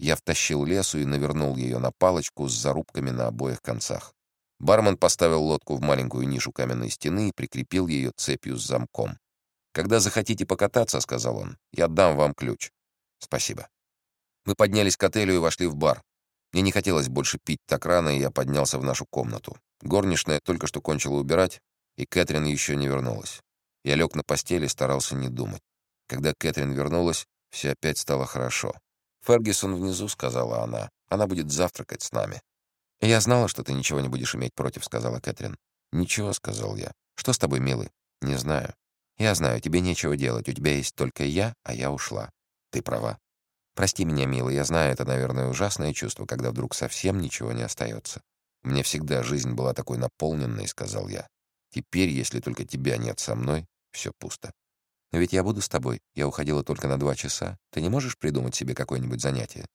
Я втащил лесу и навернул ее на палочку с зарубками на обоих концах. Бармен поставил лодку в маленькую нишу каменной стены и прикрепил ее цепью с замком. «Когда захотите покататься, — сказал он, — я дам вам ключ». «Спасибо». Мы поднялись к отелю и вошли в бар. Мне не хотелось больше пить так рано, и я поднялся в нашу комнату. Горничная только что кончила убирать, и Кэтрин еще не вернулась. Я лег на постели и старался не думать. Когда Кэтрин вернулась, все опять стало хорошо. «Фергюсон внизу», — сказала она. «Она будет завтракать с нами». «Я знала, что ты ничего не будешь иметь против», — сказала Кэтрин. «Ничего», — сказал я. «Что с тобой, милый?» «Не знаю». «Я знаю, тебе нечего делать. У тебя есть только я, а я ушла». «Ты права». «Прости меня, милый, я знаю, это, наверное, ужасное чувство, когда вдруг совсем ничего не остается. Мне всегда жизнь была такой наполненной», — сказал я. «Теперь, если только тебя нет со мной, все пусто». «Но ведь я буду с тобой. Я уходила только на два часа. Ты не можешь придумать себе какое-нибудь занятие?»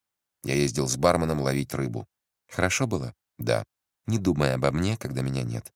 Я ездил с барменом ловить рыбу. Хорошо было? Да. Не думая обо мне, когда меня нет.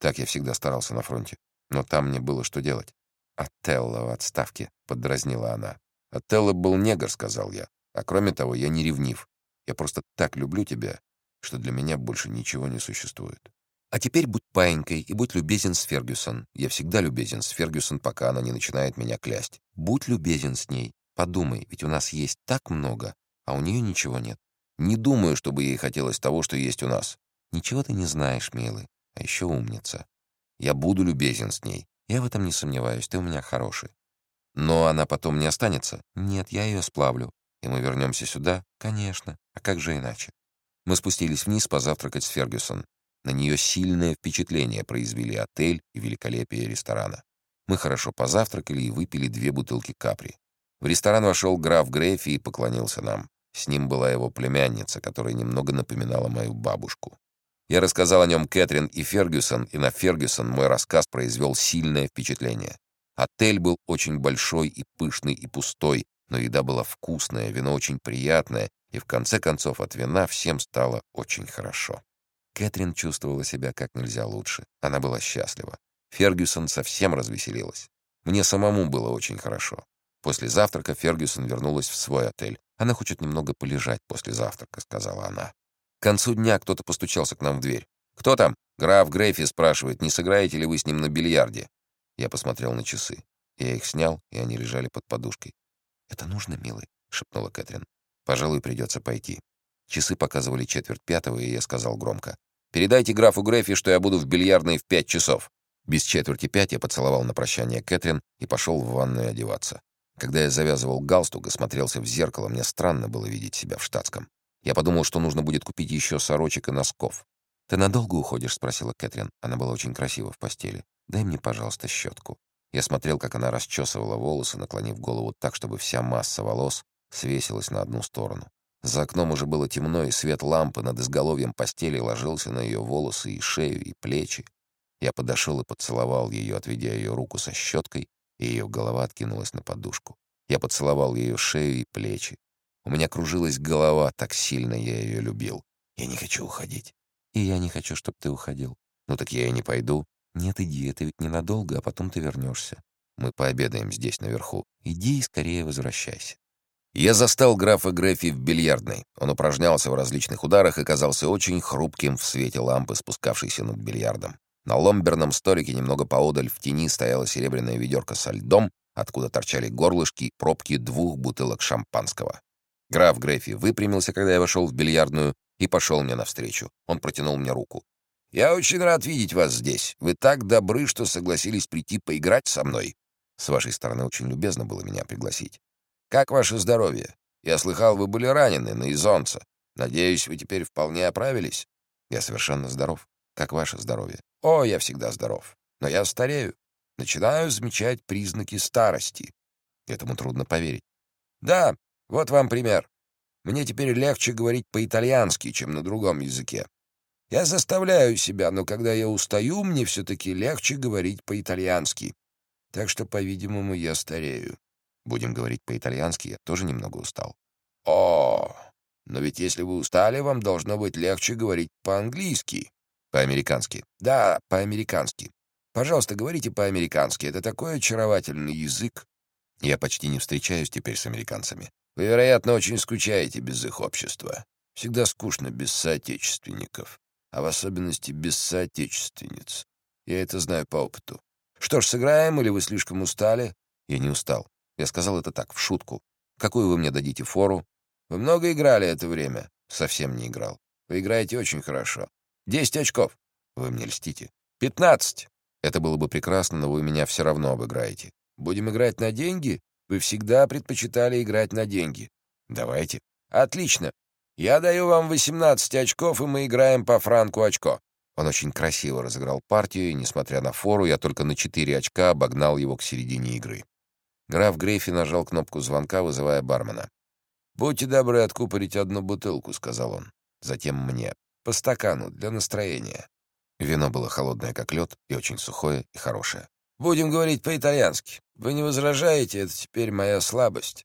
Так я всегда старался на фронте. Но там мне было что делать. «Отелло в отставке», — поддразнила она. «Отелло был негр», — сказал я. «А кроме того, я не ревнив. Я просто так люблю тебя, что для меня больше ничего не существует». «А теперь будь паинькой и будь любезен с Фергюсон. Я всегда любезен с Фергюсон, пока она не начинает меня клясть. Будь любезен с ней. Подумай, ведь у нас есть так много, а у нее ничего нет. Не думаю, чтобы ей хотелось того, что есть у нас. Ничего ты не знаешь, милый, а еще умница. Я буду любезен с ней. Я в этом не сомневаюсь, ты у меня хороший. Но она потом не останется? Нет, я ее сплавлю. И мы вернемся сюда? Конечно. А как же иначе? Мы спустились вниз позавтракать с Фергюсон. На нее сильное впечатление произвели отель и великолепие ресторана. Мы хорошо позавтракали и выпили две бутылки капри. В ресторан вошел граф Грейфи и поклонился нам. С ним была его племянница, которая немного напоминала мою бабушку. Я рассказал о нем Кэтрин и Фергюсон, и на Фергюсон мой рассказ произвел сильное впечатление. Отель был очень большой и пышный и пустой, но еда была вкусная, вино очень приятное, и в конце концов от вина всем стало очень хорошо. Кэтрин чувствовала себя как нельзя лучше. Она была счастлива. Фергюсон совсем развеселилась. Мне самому было очень хорошо. После завтрака Фергюсон вернулась в свой отель. Она хочет немного полежать после завтрака», — сказала она. К концу дня кто-то постучался к нам в дверь. «Кто там?» «Граф Грейфи спрашивает, не сыграете ли вы с ним на бильярде?» Я посмотрел на часы. Я их снял, и они лежали под подушкой. «Это нужно, милый», — шепнула Кэтрин. «Пожалуй, придется пойти». Часы показывали четверть пятого, и я сказал громко. «Передайте графу Грейфи, что я буду в бильярдной в пять часов». Без четверти пять я поцеловал на прощание Кэтрин и пошел в ванную одеваться. Когда я завязывал галстук и смотрелся в зеркало, мне странно было видеть себя в штатском. Я подумал, что нужно будет купить еще сорочек и носков. «Ты надолго уходишь?» — спросила Кэтрин. Она была очень красива в постели. «Дай мне, пожалуйста, щетку». Я смотрел, как она расчесывала волосы, наклонив голову так, чтобы вся масса волос свесилась на одну сторону. За окном уже было темно, и свет лампы над изголовьем постели ложился на ее волосы и шею, и плечи. Я подошел и поцеловал ее, отведя ее руку со щеткой и ее голова откинулась на подушку. Я поцеловал ее шею и плечи. У меня кружилась голова, так сильно я ее любил. Я не хочу уходить. И я не хочу, чтобы ты уходил. Ну так я и не пойду. Нет, иди, это ведь ненадолго, а потом ты вернешься. Мы пообедаем здесь наверху. Иди и скорее возвращайся. Я застал графа Грефи в бильярдной. Он упражнялся в различных ударах и казался очень хрупким в свете лампы, спускавшейся над бильярдом. На ломберном столике немного поодаль в тени стояла серебряная ведерко со льдом, откуда торчали горлышки пробки двух бутылок шампанского. Граф Грефи выпрямился, когда я вошел в бильярдную, и пошел мне навстречу. Он протянул мне руку. «Я очень рад видеть вас здесь. Вы так добры, что согласились прийти поиграть со мной. С вашей стороны очень любезно было меня пригласить. Как ваше здоровье? Я слыхал, вы были ранены на Изонца. Надеюсь, вы теперь вполне оправились?» «Я совершенно здоров. Как ваше здоровье?» О, я всегда здоров. Но я старею. Начинаю замечать признаки старости. Этому трудно поверить. Да, вот вам пример. Мне теперь легче говорить по-итальянски, чем на другом языке. Я заставляю себя, но когда я устаю, мне все-таки легче говорить по-итальянски. Так что, по-видимому, я старею. Будем говорить по-итальянски, я тоже немного устал. О, но ведь если вы устали, вам должно быть легче говорить по-английски. По-американски. Да, по-американски. Пожалуйста, говорите по-американски. Это такой очаровательный язык. Я почти не встречаюсь теперь с американцами. Вы, вероятно, очень скучаете без их общества. Всегда скучно без соотечественников, а в особенности без соотечественниц. Я это знаю по опыту. Что ж, сыграем, или вы слишком устали? Я не устал. Я сказал это так, в шутку. Какую вы мне дадите фору? Вы много играли это время? Совсем не играл. Вы играете очень хорошо. Десять очков. Вы мне льстите. Пятнадцать. Это было бы прекрасно, но вы меня все равно обыграете. Будем играть на деньги? Вы всегда предпочитали играть на деньги. Давайте. Отлично. Я даю вам 18 очков, и мы играем по франку очко. Он очень красиво разыграл партию, и, несмотря на фору, я только на 4 очка обогнал его к середине игры. Граф Грейфи нажал кнопку звонка, вызывая бармена. «Будьте добры откупорить одну бутылку», — сказал он. Затем мне. «По стакану, для настроения». Вино было холодное, как лед, и очень сухое и хорошее. «Будем говорить по-итальянски. Вы не возражаете, это теперь моя слабость.